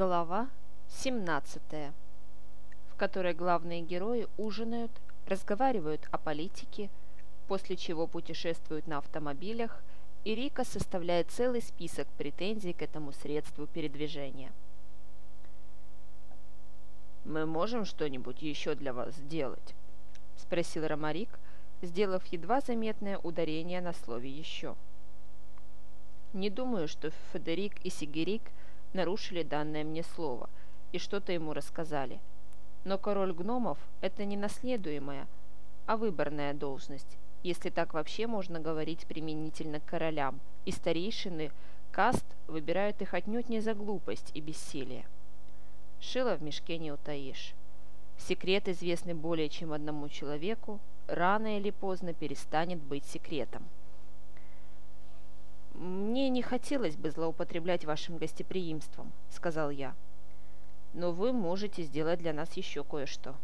Глава 17, в которой главные герои ужинают, разговаривают о политике, после чего путешествуют на автомобилях, и Рика составляет целый список претензий к этому средству передвижения. «Мы можем что-нибудь еще для вас сделать?» – спросил Ромарик, сделав едва заметное ударение на слове «еще». Не думаю, что Федерик и Сигерик – нарушили данное мне слово и что-то ему рассказали. Но король гномов – это не наследуемая, а выборная должность, если так вообще можно говорить применительно к королям, и старейшины каст выбирают их отнюдь не за глупость и бессилие. Шило в мешке не утаишь. Секрет, известный более чем одному человеку, рано или поздно перестанет быть секретом. «Мне не хотелось бы злоупотреблять вашим гостеприимством», — сказал я. «Но вы можете сделать для нас еще кое-что.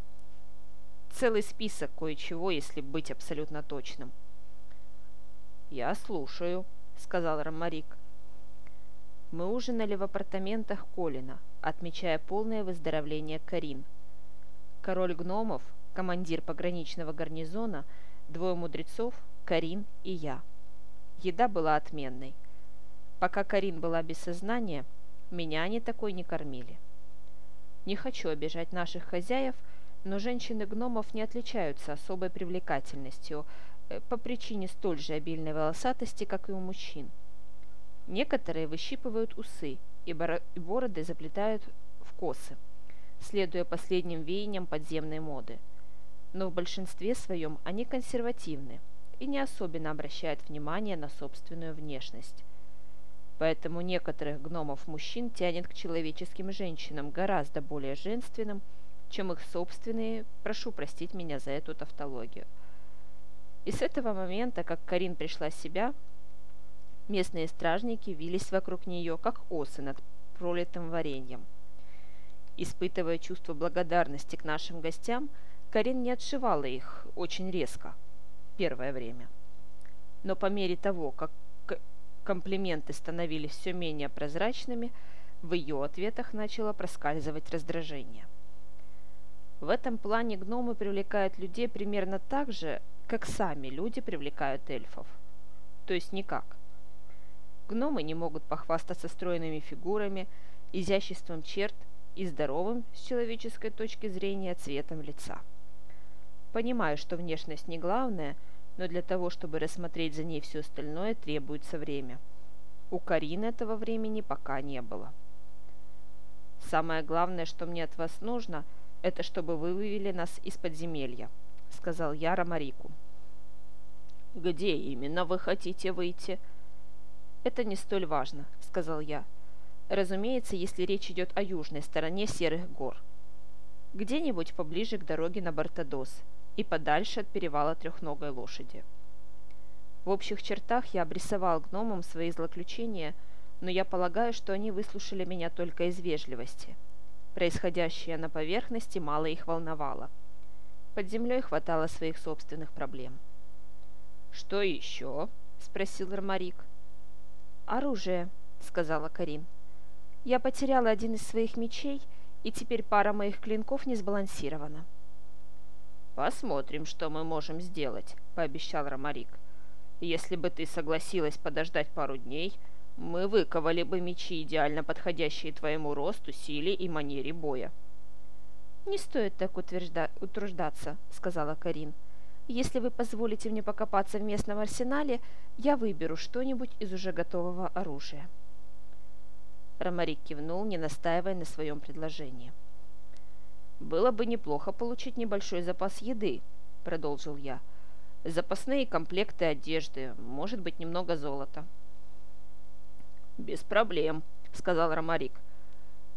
Целый список кое-чего, если быть абсолютно точным». «Я слушаю», — сказал Ромарик. Мы ужинали в апартаментах Колина, отмечая полное выздоровление Карин. Король гномов, командир пограничного гарнизона, двое мудрецов, Карин и я — Еда была отменной. Пока Карин была без сознания, меня они такой не кормили. Не хочу обижать наших хозяев, но женщины гномов не отличаются особой привлекательностью э, по причине столь же обильной волосатости, как и у мужчин. Некоторые выщипывают усы и бороды заплетают в косы, следуя последним веяниям подземной моды. Но в большинстве своем они консервативны – и не особенно обращает внимание на собственную внешность. Поэтому некоторых гномов-мужчин тянет к человеческим женщинам гораздо более женственным, чем их собственные, прошу простить меня за эту тавтологию. И с этого момента, как Карин пришла в себя, местные стражники вились вокруг нее, как осы над пролитым вареньем. Испытывая чувство благодарности к нашим гостям, Карин не отшивала их очень резко – первое время. Но по мере того, как комплименты становились все менее прозрачными, в ее ответах начало проскальзывать раздражение. В этом плане гномы привлекают людей примерно так же, как сами люди привлекают эльфов. То есть никак. Гномы не могут похвастаться стройными фигурами, изяществом черт и здоровым, с человеческой точки зрения, цветом лица. Понимаю, что внешность не главное, но для того, чтобы рассмотреть за ней все остальное, требуется время. У Карины этого времени пока не было. «Самое главное, что мне от вас нужно, это чтобы вы вывели нас из подземелья», — сказал я Ромарику. «Где именно вы хотите выйти?» «Это не столь важно», — сказал я. «Разумеется, если речь идет о южной стороне Серых гор. Где-нибудь поближе к дороге на Бартадос, и подальше от перевала трехногой лошади. В общих чертах я обрисовал гномам свои злоключения, но я полагаю, что они выслушали меня только из вежливости. Происходящее на поверхности мало их волновало. Под землей хватало своих собственных проблем. «Что еще?» – спросил Ромарик. «Оружие», – сказала Карин. «Я потеряла один из своих мечей, и теперь пара моих клинков не сбалансирована». «Посмотрим, что мы можем сделать», — пообещал Ромарик. «Если бы ты согласилась подождать пару дней, мы выковали бы мечи, идеально подходящие твоему росту, силе и манере боя». «Не стоит так утвержда... утруждаться», — сказала Карин. «Если вы позволите мне покопаться в местном арсенале, я выберу что-нибудь из уже готового оружия». Ромарик кивнул, не настаивая на своем предложении. «Было бы неплохо получить небольшой запас еды», — продолжил я. «Запасные комплекты одежды, может быть, немного золота». «Без проблем», — сказал Ромарик.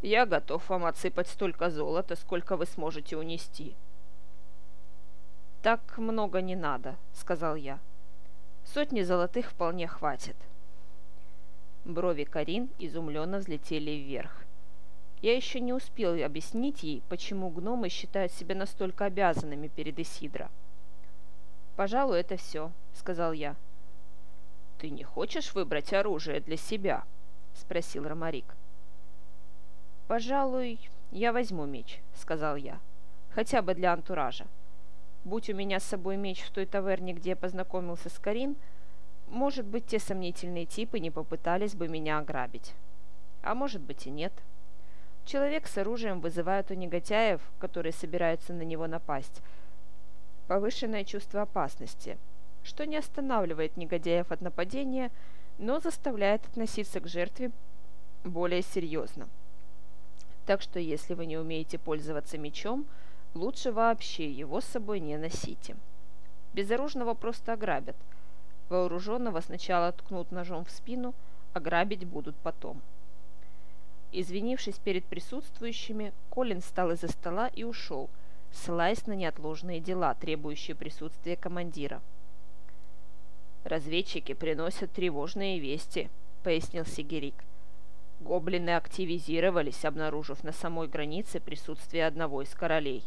«Я готов вам отсыпать столько золота, сколько вы сможете унести». «Так много не надо», — сказал я. «Сотни золотых вполне хватит». Брови Карин изумленно взлетели вверх. Я еще не успел объяснить ей, почему гномы считают себя настолько обязанными перед Исидро. «Пожалуй, это все», — сказал я. «Ты не хочешь выбрать оружие для себя?» — спросил Ромарик. «Пожалуй, я возьму меч», — сказал я. «Хотя бы для антуража. Будь у меня с собой меч в той таверне, где я познакомился с Карин, может быть, те сомнительные типы не попытались бы меня ограбить. А может быть и нет. Человек с оружием вызывает у негодяев, которые собираются на него напасть, повышенное чувство опасности, что не останавливает негодяев от нападения, но заставляет относиться к жертве более серьезно. Так что если вы не умеете пользоваться мечом, лучше вообще его с собой не носите. Безоружного просто ограбят. Вооруженного сначала ткнут ножом в спину, ограбить будут потом. Извинившись перед присутствующими, Колин встал из-за стола и ушел, ссылаясь на неотложные дела, требующие присутствия командира. «Разведчики приносят тревожные вести», — пояснил Сигерик. Гоблины активизировались, обнаружив на самой границе присутствие одного из королей.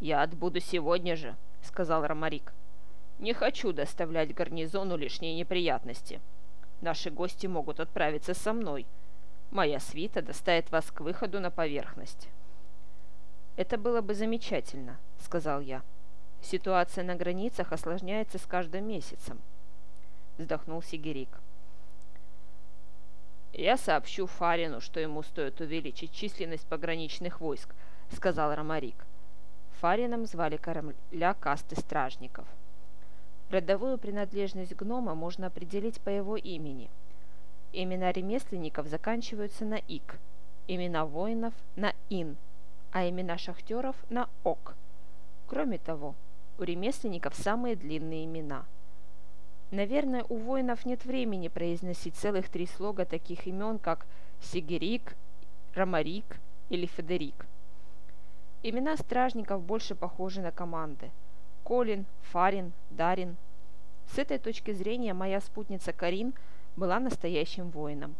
«Я отбуду сегодня же», — сказал Ромарик. «Не хочу доставлять гарнизону лишние неприятности. Наши гости могут отправиться со мной. Моя свита доставит вас к выходу на поверхность». «Это было бы замечательно», — сказал я. «Ситуация на границах осложняется с каждым месяцем», — вздохнул Сигерик. «Я сообщу Фарину, что ему стоит увеличить численность пограничных войск», — сказал Ромарик. Фарином звали короля касты стражников. Родовую принадлежность гнома можно определить по его имени. Имена ремесленников заканчиваются на «ик», имена воинов – на «ин», а имена шахтеров – на «ок». Кроме того, у ремесленников самые длинные имена – Наверное, у воинов нет времени произносить целых три слога таких имен, как Сигерик, Ромарик или Федерик. Имена стражников больше похожи на команды. Колин, Фарин, Дарин. С этой точки зрения моя спутница Карин была настоящим воином.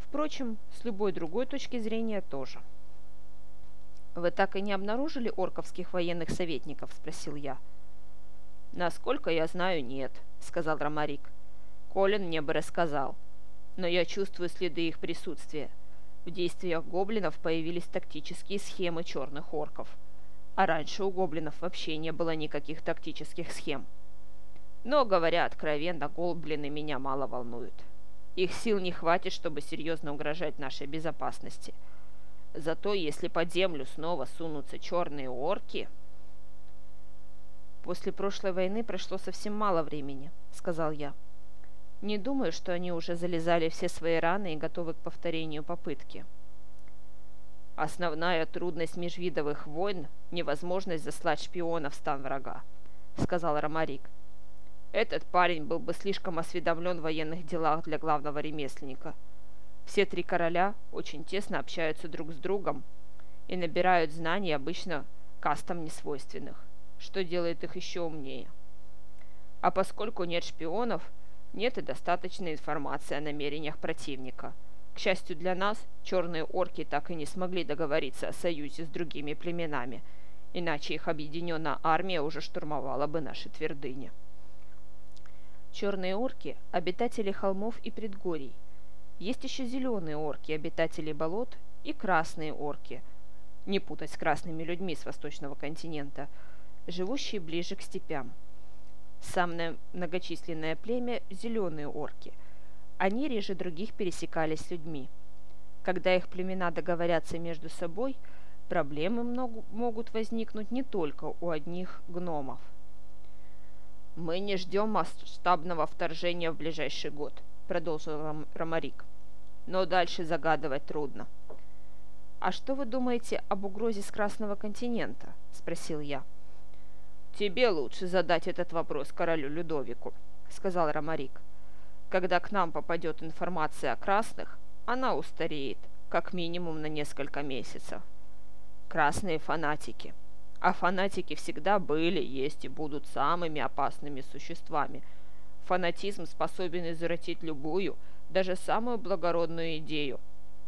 Впрочем, с любой другой точки зрения тоже. «Вы так и не обнаружили орковских военных советников?» – спросил я. – «Насколько я знаю, нет», — сказал Ромарик. «Колин мне бы рассказал. Но я чувствую следы их присутствия. В действиях гоблинов появились тактические схемы черных орков. А раньше у гоблинов вообще не было никаких тактических схем. Но, говоря откровенно, гоблины меня мало волнуют. Их сил не хватит, чтобы серьезно угрожать нашей безопасности. Зато если под землю снова сунутся черные орки, «После прошлой войны прошло совсем мало времени», — сказал я. «Не думаю, что они уже залезали все свои раны и готовы к повторению попытки». «Основная трудность межвидовых войн – невозможность заслать шпиона в стан врага», – сказал Ромарик. «Этот парень был бы слишком осведомлен в военных делах для главного ремесленника. Все три короля очень тесно общаются друг с другом и набирают знаний обычно кастам несвойственных что делает их еще умнее. А поскольку нет шпионов, нет и достаточной информации о намерениях противника. К счастью для нас, черные орки так и не смогли договориться о союзе с другими племенами, иначе их объединенная армия уже штурмовала бы наши твердыни. Черные орки – обитатели холмов и предгорий. Есть еще зеленые орки, обитатели болот, и красные орки. Не путать с красными людьми с восточного континента – живущие ближе к степям. Самое многочисленное племя – зеленые орки. Они реже других пересекались с людьми. Когда их племена договорятся между собой, проблемы много, могут возникнуть не только у одних гномов. «Мы не ждем масштабного вторжения в ближайший год», – продолжил Ромарик. «Но дальше загадывать трудно». «А что вы думаете об угрозе с Красного континента?» – спросил я. «Тебе лучше задать этот вопрос королю Людовику», — сказал Ромарик. «Когда к нам попадет информация о красных, она устареет, как минимум на несколько месяцев. Красные фанатики. А фанатики всегда были, есть и будут самыми опасными существами. Фанатизм способен извратить любую, даже самую благородную идею.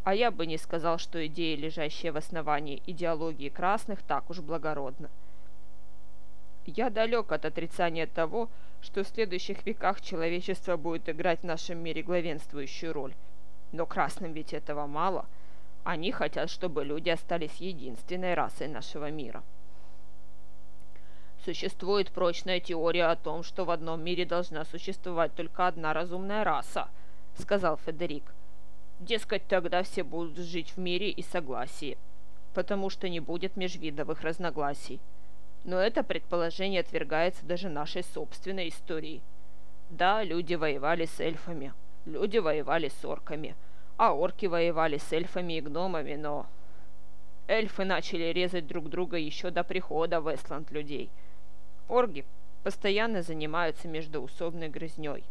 А я бы не сказал, что идея, лежащая в основании идеологии красных, так уж благородна. Я далек от отрицания того, что в следующих веках человечество будет играть в нашем мире главенствующую роль. Но красным ведь этого мало. Они хотят, чтобы люди остались единственной расой нашего мира. Существует прочная теория о том, что в одном мире должна существовать только одна разумная раса, сказал Федерик. Дескать, тогда все будут жить в мире и согласии, потому что не будет межвидовых разногласий. Но это предположение отвергается даже нашей собственной историей. Да, люди воевали с эльфами, люди воевали с орками, а орки воевали с эльфами и гномами, но... Эльфы начали резать друг друга еще до прихода в Эстланд людей. Орги постоянно занимаются междоусобной грызней.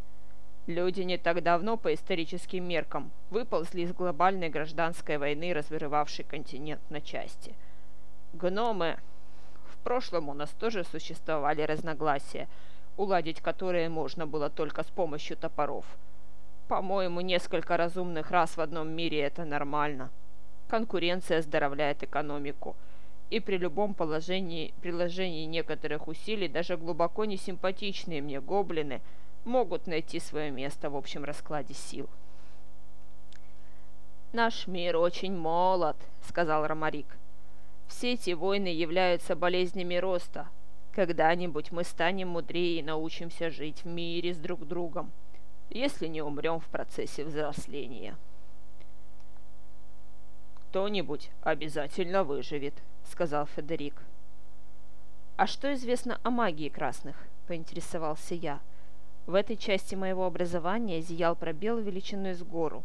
Люди не так давно по историческим меркам выползли из глобальной гражданской войны, разрывавшей континент на части. Гномы прошлом у нас тоже существовали разногласия, уладить которые можно было только с помощью топоров. По-моему, несколько разумных рас в одном мире это нормально. Конкуренция оздоровляет экономику. И при любом положении, приложении некоторых усилий даже глубоко несимпатичные мне гоблины могут найти свое место в общем раскладе сил. «Наш мир очень молод», — сказал Ромарик. Все эти войны являются болезнями роста. Когда-нибудь мы станем мудрее и научимся жить в мире с друг другом, если не умрем в процессе взросления. «Кто-нибудь обязательно выживет», — сказал Федерик. «А что известно о магии красных?» — поинтересовался я. В этой части моего образования зиял пробел величиной с гору.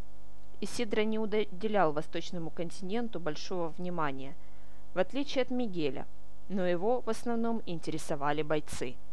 Исидро не уделял восточному континенту большого внимания — в отличие от Мигеля, но его в основном интересовали бойцы –